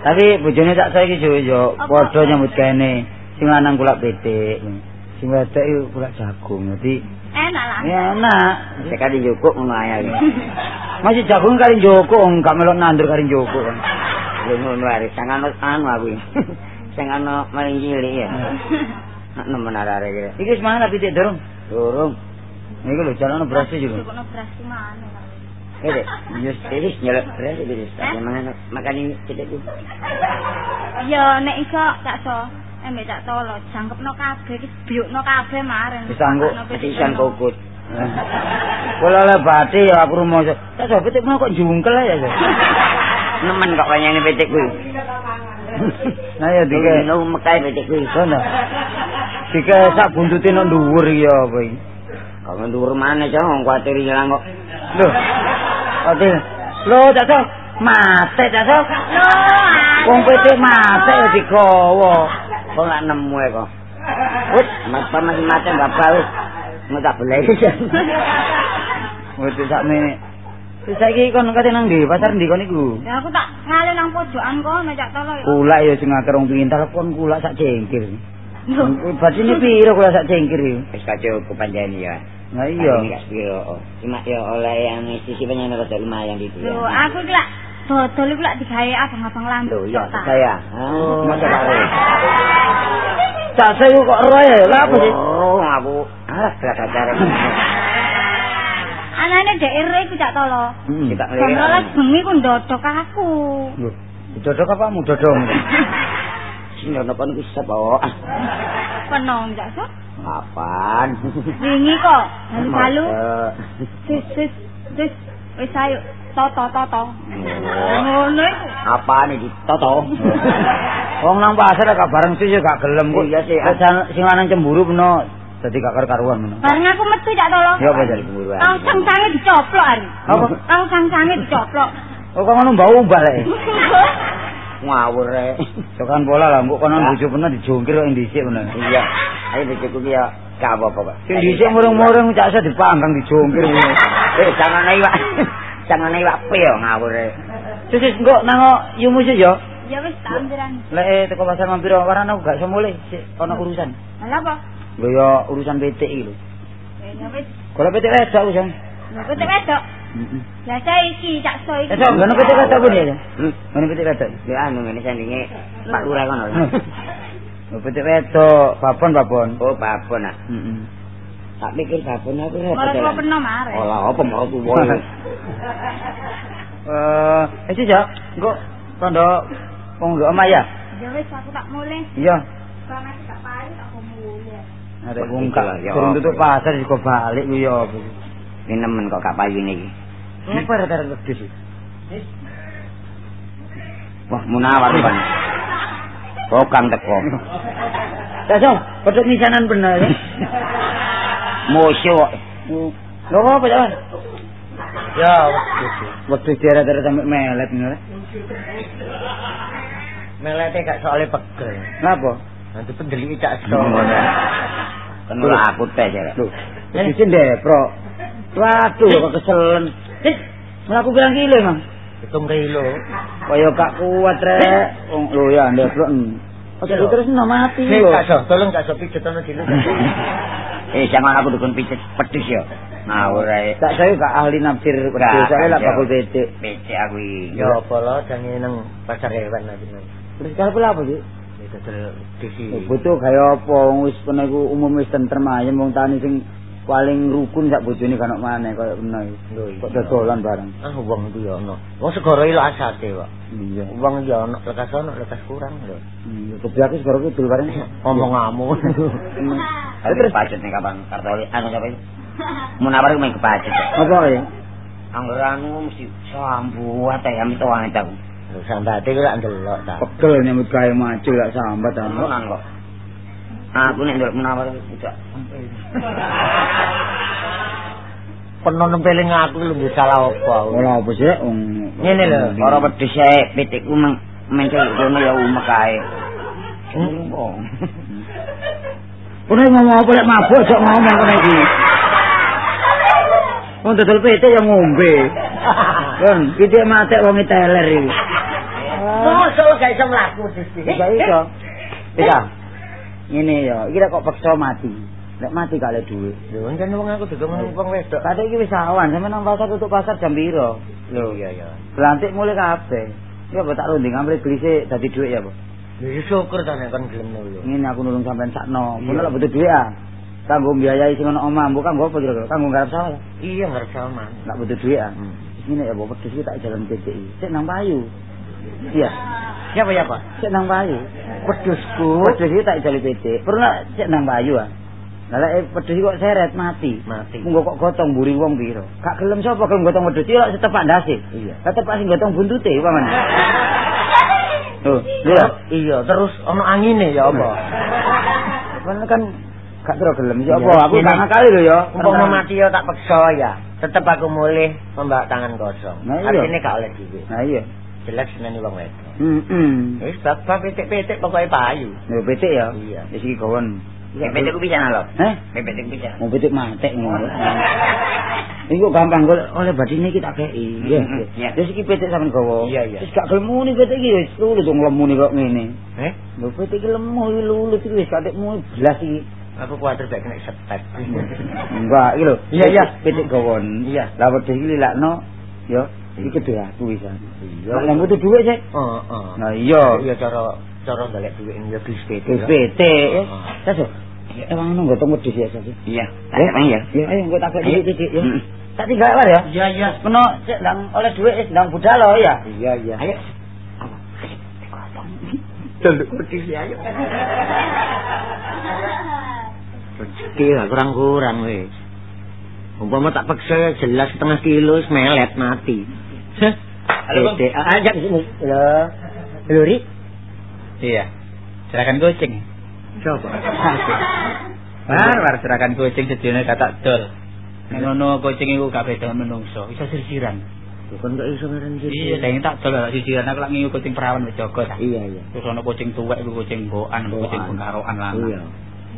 Tapi bojone tak saiki yo yo padha nyambut gawe sing lanang kulak pitik. Sing wedok iku kulak jagung. Dadi Enak lah. ya enak. Sekali jukuk ngono ae. Masih jagung kali Joko, enggak melok nandur kali Joko kan. Lho ngono ae sing ana anu aku. Sing ana maring cilik ya. Nak nemen arek iki. Iki wis mangan pitik durung? Durung. Niku lho jalane beras iki lho. Cukupno beras mana. Ini, yes, ini nyelek beras ini, makan makan ini tidak tuh. Ya nek iso tak so. Embek tak tolo jangkepno kabeh iki biukno kabeh mareng. Wis sanggup, Pisan kokut. Kula le bati ya aku rumoso. Tak so pitik mau kok jungkel ya. Nemen kok wanyane petik kuwi. Nah ya dike. No mekai petik kuwi. Sono. Dike sak buntute nang dhuwur iki ya apa iki? Kok ndur mana cah wong kuwatir ilang kok. Lho. Ate. Lho, tak so. Mate tak so. Lho. Wong pitik mate ya digawa. Kok gak nemu e kok. Wis, mas masih macam bapak wis. Mau tak boleh ya. Wis sak meneh. Wis saiki kon kate nang ndi? Pasar ndi kon iku? Ya aku tak ngale nang pojokan kono cak tolo ya. Kulak ya sing akeh rong pintal kon kulak sak cengkir. Lho. Batine piro kulak sak cengkir iki? Wis kacau kepanjani ya. Nah iya. gak sepiro. Cuma ya oleh yang sisi penyanyi rada lumayan gitu ya. Aku iki lak dodol iku lak digawe abang-abang lambe. Loh, iya, saya. Oh. masa karo. Tak saya kok roh ya. Lah apa sih? Oh, aku alah berat acara. Anane dek ire iku cak tolo. Hmm. Kita Jam rolas bengi ku ndodok aku. Lho, dodok apa mu dodong? Sing ono kon ku sapa? Penong cak so. Kapan? Wingi kok. Lalu-lalu. Masa. Sis sis sis wis ayo toto toto. Ngono iku. Apaan iki? Toto. Wong nang pasar gak bareng sih gak gelem kok. Iya sih. Sing- Sing lanang cemburu peno dadi gak karu-karuan peno. Bareng aku metu cak tolo. Ya apa jadi? Cemburuan. Kang sang-sange dicoplok ari. Apa? Kang sang-sange dicoplok. Oh kok ngono mbau balik. Ngawur rek. Tekan bola lah, mbok kono bojo peno dijungkir kok dhisik peno. Iya. Ayo bojoku ki ya gak apa-apa kok. Sing dhisik murung-murung cak iso dipanggang dijungkir. Eh, jangan ae, Pak. Jangan ae, Pak. Piye ngawur rek. Terus wis engko nang yumu sih ya. Ya wis tak ambiran. Lek eh, teko pasar mampir waran aku gak iso mulih, sik ono urusan. Lah apa? Lho ya urusan PT iki lho. Ya wis. Kalau PT wedok. Lho kok wedok. Heeh. Lah saiki cak so iki. Eh, sok ngono PT wedok pun ya. Ngono PT wedok. Ya anu ngene sandinge Pak Lurah kono. Lho PT wedok, babon babon. Oh, babon ah. Heeh. Tak pikir babon aku repot. Malah ya. kula peno mare. Olah apa mau tuwa. Eh, eh sih ya, engko tanda wong ndok omah ya. Ya wis aku tak mulai. Iya. Aku tak payu tak. Ada Wah, wong kak ya turun apa. tutup pasar juga balik ku ya. Ini nemen kok gak payu iki. Apa rata-rata wedhus iki? Wah, munawar kan. Kokang teko. Dasar, pedhot misanan bener. Musuh. Lho apa ya? Ya, wedhus daerah-daerah sampe melet ngono. Melete gak soalnya pegel. Napa? Nanti pendelik cak Ngono. Kan ora aku teh ya. Lho, wedisin depro. Waduh kok keselen. Eh, Mlaku pirang kilo, Mang? Hitung kilo. Kaya gak kuat rek. Wong lho ya ndeblok. Ojo terus no mati lho. Kak So, tolong Kak So pijet ana dulu. Eh jangan aku dukun pijet pedus ya. Ngawur ae. Tak saya gak ahli nafsir wedhus, soalnya lak bakul becek. Becek aku iki. Ya apa lo jange nang pasar hewan nanti. Terus kalau pula apa? Ya dodol disi. Butuh kaya apa wong wis kene iku umum wis tentrem ayem wong tani sing paling rukun sak bojone kan maneh kaya ngono iki. Kok dodolan bareng. Ah wong iku ya ono. Wong segara iki lho asate kok. Iya. Wong ya ono lekas ono lekas kurang lho. Iya, kebiake segoro kidul bareng. Ngomong ngamu. Tapi terus pacet nih kapan kartoli anu siapa itu? Munawar main kepacet. Apa ya? Anggur anu mesti sambuat ya itu wangi aku. Lho sambate ku lak ndelok ta. Pegel nyambut gawe maju lak sambat ta. Tenan kok. Aku nek ndelok munawar tidak. Penon nempeling aku lho nggih salah apa. Ora apa sih wong Ngene lho, Ora wedhus ae pitikku meng mencel kono ya umek ae. Oh. Kono ngomong apa lek mabuk aja ngomong kono iki. Wong dodol pitik ya ngombe. Kan, pitik matek wong teler iki. Mosok gak iso mlaku sisi. Gak iso. Bisa. Ngene ya, iki lek kok paksa mati. Lek mati gak oleh dhuwit. Lho kan wong aku ngomong wong wedok. Tadi iki wis awan, sampe nang pasar tutup pasar jam piro? Lho iya ya. Belantik mulai kabeh. Ya apa tak runding ambil gelise dadi dhuwit ya, Bu. Lho ya syukur ta nek kon gelem nulung. Ngene aku nulung sampean sakno. Iya. lek butuh dhuwit ah. Kanggo mbiayai sing ono omah, mbok kanggo apa kira-kira? Kanggo garap sawah. Iya ngerti man. Nak butuh dhuwit ah. Hmm. Ngene ya, Bu, wedhus iki tak jalan PCI. Sik nang payu. Iya, Siapa ya, Pak? sik nang payu. Wedhusku. Wedhus iki tak jalan PC. Pernah sik nang payu ah. Lah lek wedhus iki kok seret mati. Mati. Munggo kok gotong mburi wong piro? Gak gelem sapa gelem gotong wedhus iki lek setepak ndase. Iya. Lah tepak sing gotong buntute paman. Tuh, lho. Iya, terus ono angine ya apa? Kan kan gak kira gelem ya Iya, apa? Aku gak ngakali lho ya. Umpama mati ya tak peksa ya. Tetep aku mulih membawa tangan kosong. Nah, iya. Artinya gak oleh duit. Nah iya. Jelas seneni wong wedok. Heeh. Wis bab pitik-pitik pokoke payu. Lho petik ya. Iya. Wis iki gawon. Pitikku bisa nalo. Heh? Pitikku bisa. Mau petik matek ngono. Iku gampang golek oleh badine iki tak kei. Iya. Wis iki petik sampean gawa. Iya, iya. Wis gak gelem muni petik iki wis lulu dong lemune kok ngene. Eh? Lho petik iki lemu iki lulu iki wis katekmu blas iki. Aku kuwatir gak kena setet. Enggak, iki lho. Iya, iya. Petik gawon. Iya. Lah wedhus iki lilakno yo iki kedhe aku wis. Iya. Lah butuh dhuwit sik. Heeh. Nah iya. Iya cara cara golek duit ya bis PT. Petik. Heeh. Saso. Emang ngono gotong wedhus ya Saso. Iya. Tak emang ya. Ya ayo engko tak Ayo. kei titik ya. Tak tinggal war ya. Iya iya. Kena cek ndang oleh dhuwit wis ndang budal lo ya. Iya iya. Ayo. Dulu kutis ya ayo. Rezeki lah kurang-kurang wis. Umpama tak paksa jelas setengah kilo melet mati. Halo, Bang. Dede, ajak sini. Lho. Lho, Ri. Iya. Serahkan kucing. Coba. War, war serahkan kucing sedene kata dol. Nek ngono kucing iku gak beda menungso, iso sisiran. Bukan kok iso ngeren Iya, saya tak dol gak sisiran aku lak ngiyu kucing perawan wis jaga ta. Iya, iya. Terus ono kucing tuwek iku kucing bokan, Bokan. kucing bengkarokan lanang. Iya.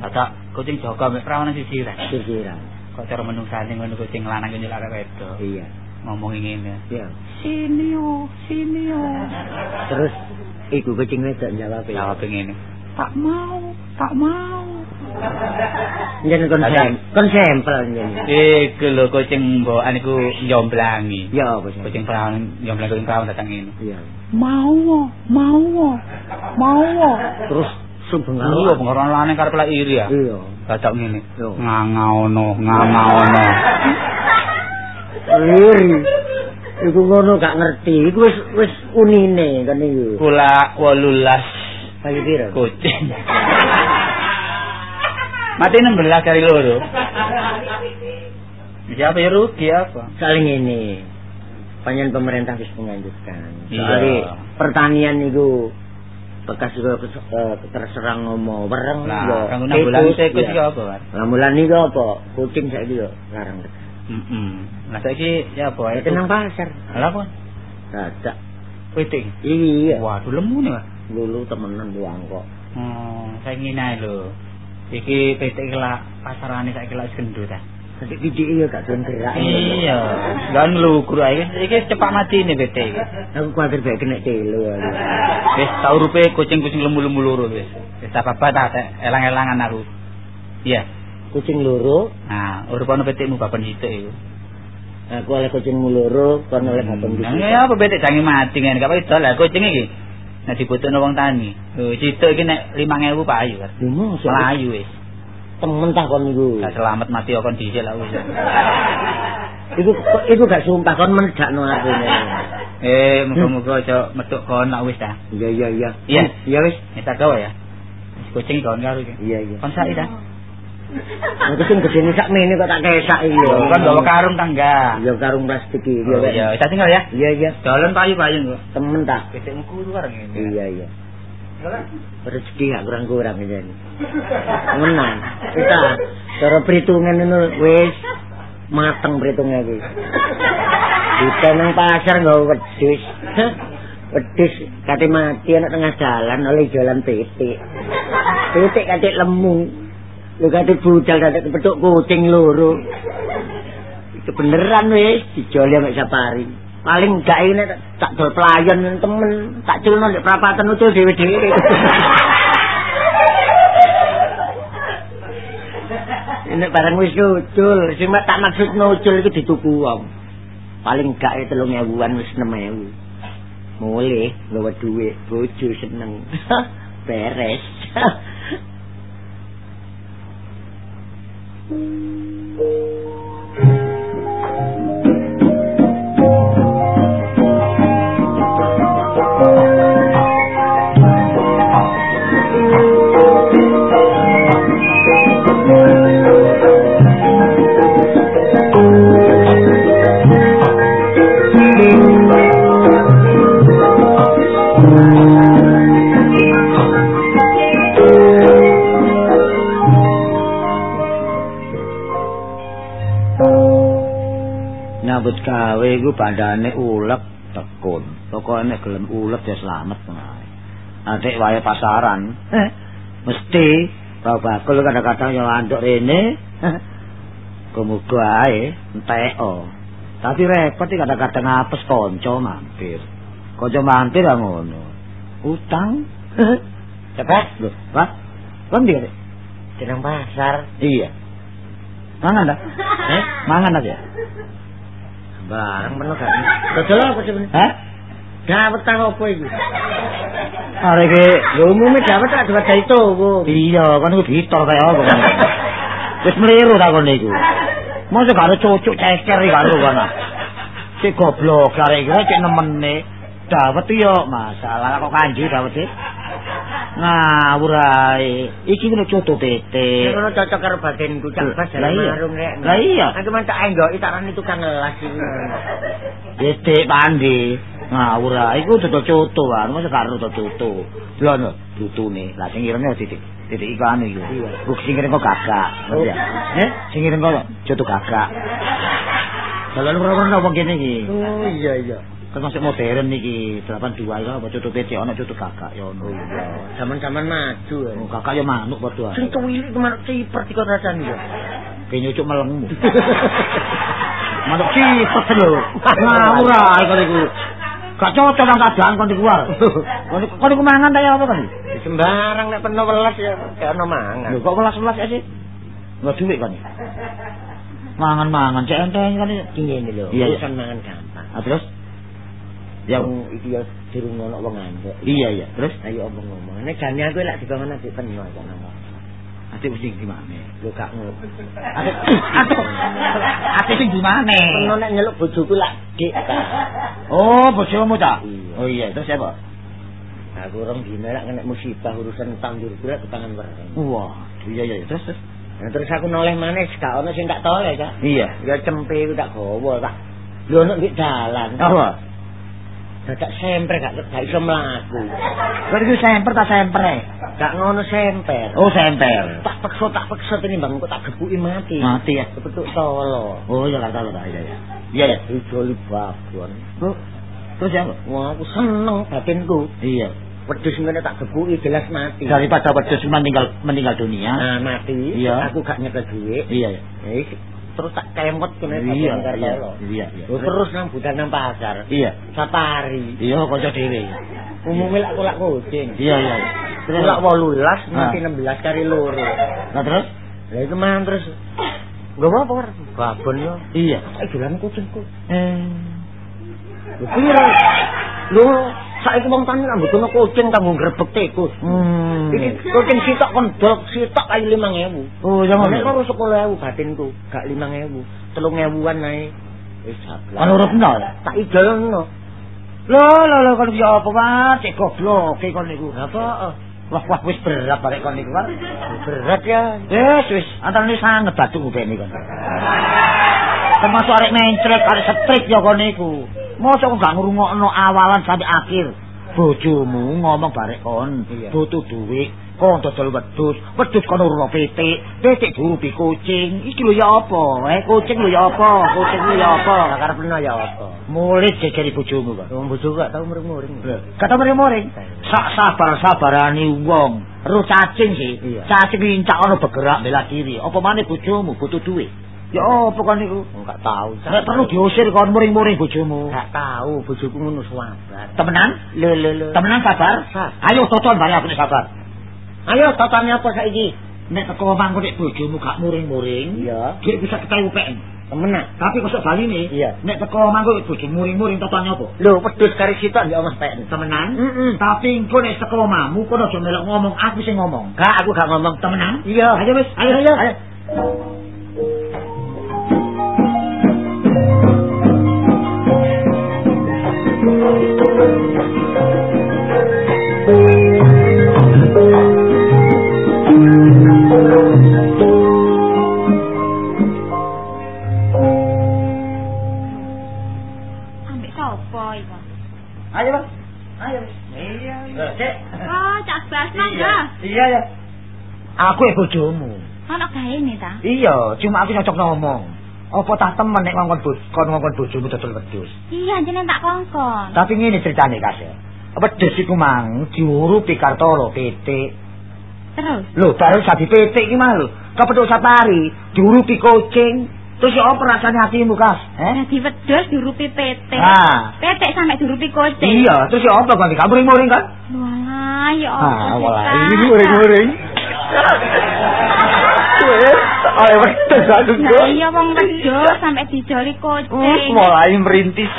Tata kucing jaga mek perawan sisiran. Sisiran. Kok cara menungsane ngono kucing lanang iki lak wedo. Iya. Ngomong ngene. Iya. Sini yo, sini yo. Terus iku kucing wedok jawab ya. Jawab ngene. Tak mau, tak mau. Yen kon sem, kon sampel yen. Iku lho kucing mbokan iku nyomblangi. Ya apa sih? Kucing perawan nyomblang kucing perawan datang ini. Iya. Mau, mau, mau. Terus sumbeng Iya, pengaruh lanang karep lak iri ya. Iya. Dadak ngene. Yo. Ngangaono, ngangaono. Iri. Iku ngono gak ngerti. Iku wis wis unine kan iku. Kula 18 Ayo piro? kucing. Mati 16 dari loro. Siapa ya rugi apa? Saling ini. Panjen pemerintah wis menganjurkan. Iya. Soalnya pertanian niku bekas juga eh, terserang ngomong wereng Nah, kanggo nang bulan tikus iki apa, Mas? Lah bulan niku apa? Kucing saiki yo larang. Heeh. Lah saiki ya apa? Ya nang pasar. Lah apa? Dadak. Piting. Iya. Waduh lemu nih, Mas. Lulu temenan buang kok. Hmm, saya ngene ae lho. Iki pitik lah pasarane saiki lak gendut ta. Dadi pidik ya gak gerak. Iya, gak ngelukur ae. Iki cepak mati nih bete iki. Aku kuwatir bae kena telo. Wis tau rupe kucing-kucing lembu-lembu loro wis. Wis tak apa tak elang-elangan aku. Iya. Kucing loro, Nah, urupane petikmu bapen sithik iku. aku oleh kucingmu loro, kon oleh bapen Nah, ya apa betik jange mati ngene gak apa lah kucing iki. Nek dibutuhno wong tani. Oh, sithik iki nek 5000 payu. Dumo, Melayu wis. Temen tak kon niku. Gak selamat mati kon dhisik wis. Iku iku gak sumpah kon menjakno aku. Eh, muga-muga aja metuk kon lah wis ta. Iya iya iya. Iya. Iya wis. Nek tak gawe ya. Wis kucing kon karo iki. Iya iya. Kon sak ta. Nah, kucing gedene sak mene kok tak kesak iki. Yo, kan bawa karung tangga. Ya karung plastik iki. Oh, iya, tak tinggal ya. Iya iya. Dolen payu-payu kok. Temen tak. Petikmu kuru bareng ini. Iya iya. Rezeki gak kurang-kurang ini. Menang. Kita cara perhitungan ini wis mateng perhitungnya iki. Kita nang pasar nggak wedhus. Wedhus kate mati anak tengah jalan oleh jalan titik. Titik kate lemu. Lu kate budal kate kepethuk kucing loro. Itu beneran wis dijoli mek sapari. Paling gak ini tak dol pelayan temen, tak culno di perapatan utul dewe-dewe. Ini barang wis nucul, cuma tak maksud nucul itu dituku wong. Paling gak e telung ewuan wis enam ewu. Mulih, gawa duit, bojo seneng. Beres. Nyambut gawe iku bandane ulek tekun. Pokoke nek gelem ulek ya slamet wae. Adik wae pasaran. Eh, mesti Pak Bakul kadang-kadang ya anduk rene. Kemuga ae enteko. Tapi repot iki kadang-kadang apes kanca mampir. Kanca mampir ya ngono. Utang. Cepat. Lho, Pak. Kon ndi? Jeneng pasar. Iya. Mangan dah. Eh? Mangan aja. Barang penuh kan. Dodol apa sih? Hah? Dawet tang apa iki? Arek iki Ya umume dawet tak dawet dari toko. iya kan iku ditol kaya apa kan. Wis mliru ta kon niku. Mosok karo cucuk ceker iki karo kono. Si goblok arek iki cek nemene. Dawet yo masalah kok kanji dawet iki. Ngawur ae. Iki kuwi coto Nek tete. ngono cocok karo batinku cak pas Lah jalan iya. marung rek. Lah iya. Aku men tak enggoki tak rani tukang ngelas iki. Tete pandi. Ngawur ae iku dodol coto wae, mosok karo dodol coto. Lho no, tutune. Lah sing irene titik titik iku anu iku. Buk sing irene kok gagak. Ngerti ya? Eh, sing irene kok coto gagak. Dalan ora-ora wong kene iki. Oh iya iya. Termasuk modern iki, 82 iki apa coto tete ana coto gagak ya ono. Iya. Zaman-zaman maju. ya. Oh, gagak ya manuk padha. Sing tuwili kemana cipert iki rasane ya. Kenyucuk melengmu. Manuk cipet lho. Ngawur ae kok iku. Gak cocok nang kadang kon war. Kon kon iku mangan ta ya apa kan? Di Sembarang nek penuh welas ya gak ono mangan. Lho kok welas-welas ya sih? Enggak duit kan? Mangan-mangan cek enteng kan. Ngene lho, Iya, urusan mangan gampang. Ah terus? Ya, Wong iki ya durung ono wong ngandek. iya iya. Terus Ayo omong-omong. Nek jane aku lek dibangun nanti penuh kok nang. ati mesti di mana? Lho gak ngono. Ati sing di mana? Penuh nek nyeluk bojoku lak dik. Oh, bojomu ta? Oh iya, terus siapa? Aku orang dina lek kena musibah urusan tandur kula ketangan bareng. Wah, iya iya terus terus. Nah, terus aku noleh maneh gak ono sing tak toleh, Kak. Iya. Ya cempe ku tak gawa, tak. Lho nek ndek dalan. Apa? Dadak semper gak gak iso mlaku. Kok iku semper ta semper? Gak ngono semper. Oh, semper. tak pekso tak pekso tinimbang kok tak gebuki mati. Mati ya. Kepetuk tolo. Oh, iya kata iya iya. Iya ya. Dijoli babon. Terus terus siapa? Wah, aku seneng batinku. Iya. Wedhus ngene tak gebuki jelas mati. Daripada wedhus meninggal meninggal dunia. Nah, mati. Iya. Aku gak nyekel duit. Iya ya. Eh, terus tak kemot kene Iya, iya, iya, iya. Terus nang budan nang pasar. Iya. Safari. Iya, kanca dhewe. Umume lak kulak kucing. Iya, iya. Terus Kulak 18 nanti Ah. 16 kali loro. Nah, terus? Lah itu mang terus Gak apa-apa? Babon yo. Iya. Eh dolan kucingku. Eh. Lho piro? Lho saiki wong tani kan mbutuhno kucing kanggo grebek tikus. Hmm. Iki kucing sitok kondol sitok kaya 5000. Oh, jangan. Nek karo 10000 batinku, gak 5000. 3000-an ae. Wis jablas. Kan urut nol. tak idolno. Lho, lho, lho, kon yo apa, Mas? Cek goblok e kon niku. Apa? Wah, wah, wis berat barek kon niku. Berat ya. Wis, wis, antane sanget batu ngupeni kon. Termasuk arek mencret, arek strik ya kon niku. Mosok kok gak ngrungokno awalan sampai akhir. Bojomu ngomong barek kon, butuh duit, kon dodol wedhus, wedhus kon urno pitik, pitik diurupi kucing. Iki lho ya apa? Eh, kucing lho ya apa? Kucing lho ya apa? Lah karepno ya apa? Mulit jejeri bojomu kok. Wong bojo gak tau muring-muring. Kata mring-mring, sak sabar-sabarane wong, ro cacing sih. Iya. Cacing lincak ono bergerak bela diri. Apa maneh bojomu butuh duit? Ya apa kon niku? Enggak tahu. Nek perlu diusir kon muring-muring bojomu. Gak tahu bojoku ngono sabar. Temenan? Lho lho lho. Temenan sabar? Ayo toton bare aku sabar. Ayo tatane apa saiki? Nek teko omahku nek bojomu gak muring-muring, Iya. Dik bisa ketewu PN. Temenan. Tapi kok sok bali nih? Iya. Nek teko omahku bojomu muring-muring totone apa? Lho wedhus kari sitok ya Mas Pen. Temenan? Mm-mm. Tapi engko nek teko omahmu kono aja melok ngomong, aku sing ngomong. Gak aku gak ngomong Temenan? Iya. Ayo wis, ayo Ayo. ayo. Aku ya bojomu. Ono gaene ta? Iya, cuma aku cocok ngomong. Apa tak temen nek ngongkon kon ngongkon bojomu dodol wedhus. Iya, jeneng tak kongkon. Tapi ngene ceritane Kas ya. Wedhus iku mang diurupi Kartolo pitik. Terus, Lho, baru sapi pitik iki mah lho. Kepethuk safari, diurupi kucing. Terus ya apa rasanya hatimu, Kas? Eh? dadi wedhus diurupi petik. Ah. Petik sampe diurupi kucing. Iya, terus ya apa kan? Kamu muring kan? Walah, ya apa Ah, Kak? ini muring-muring. Oleh wedhus aku Nah, iya wong wedhus sampe dijoli Hmm, kucing. mulai merintis.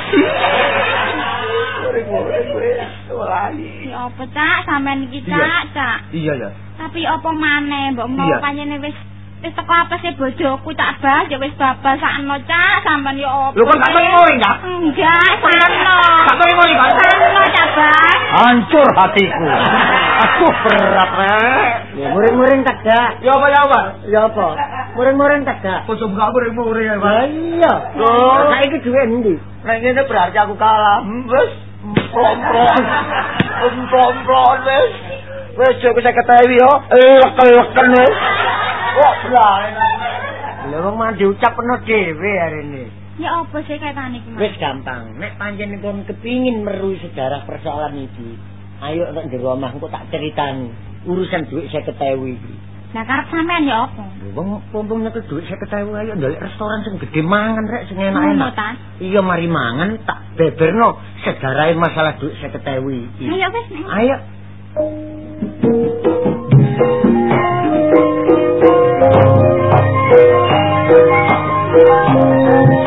Mulai. Ya apa, Cak? Sampean iki, Iya. Cak, Cak. Iya ya. Tapi apa maneh, mbok menawa panjene wis wis teko apa sih bojoku tak bas ya wis babas sakno cak sampean yo opo. Lho, kok gak sih? muring, Cak? Enggak, sakno. Gak muring-muring, Cak? Sakno cak bas. Hancur hatiku. Aduh berat rek. Ya muring-muring tak gak. Ya apa ya apa? Ya apa? Muring-muring tak gak. Bocah gak muring-muring ya, Lah iya. Loh. Saiki duwe endi? Nek ngene berarti aku kalah. Wes, plon-plon. Plon-plon wes. Wes yo bisa ketewi yo. Leken-leken wes. Kok. Lha wong mah diucapno dhewe hari ini. Ya apa sih kaitane iki, Mas? Wis gampang. Nek panjenengan kepingin meruhi sejarah persoalan iki, ayo nek jero omah engko tak critani urusan duit 50.000 iki. Lah karep sampean ya apa? Wong pompong nyekel duit 50.000 ayo ndelok restoran sing gede mangan rek sing enak-enak. Iya mari mangan tak beberno sejarah masalah duit 50.000 iki. Ayo wis nek. Ayo. Thank you.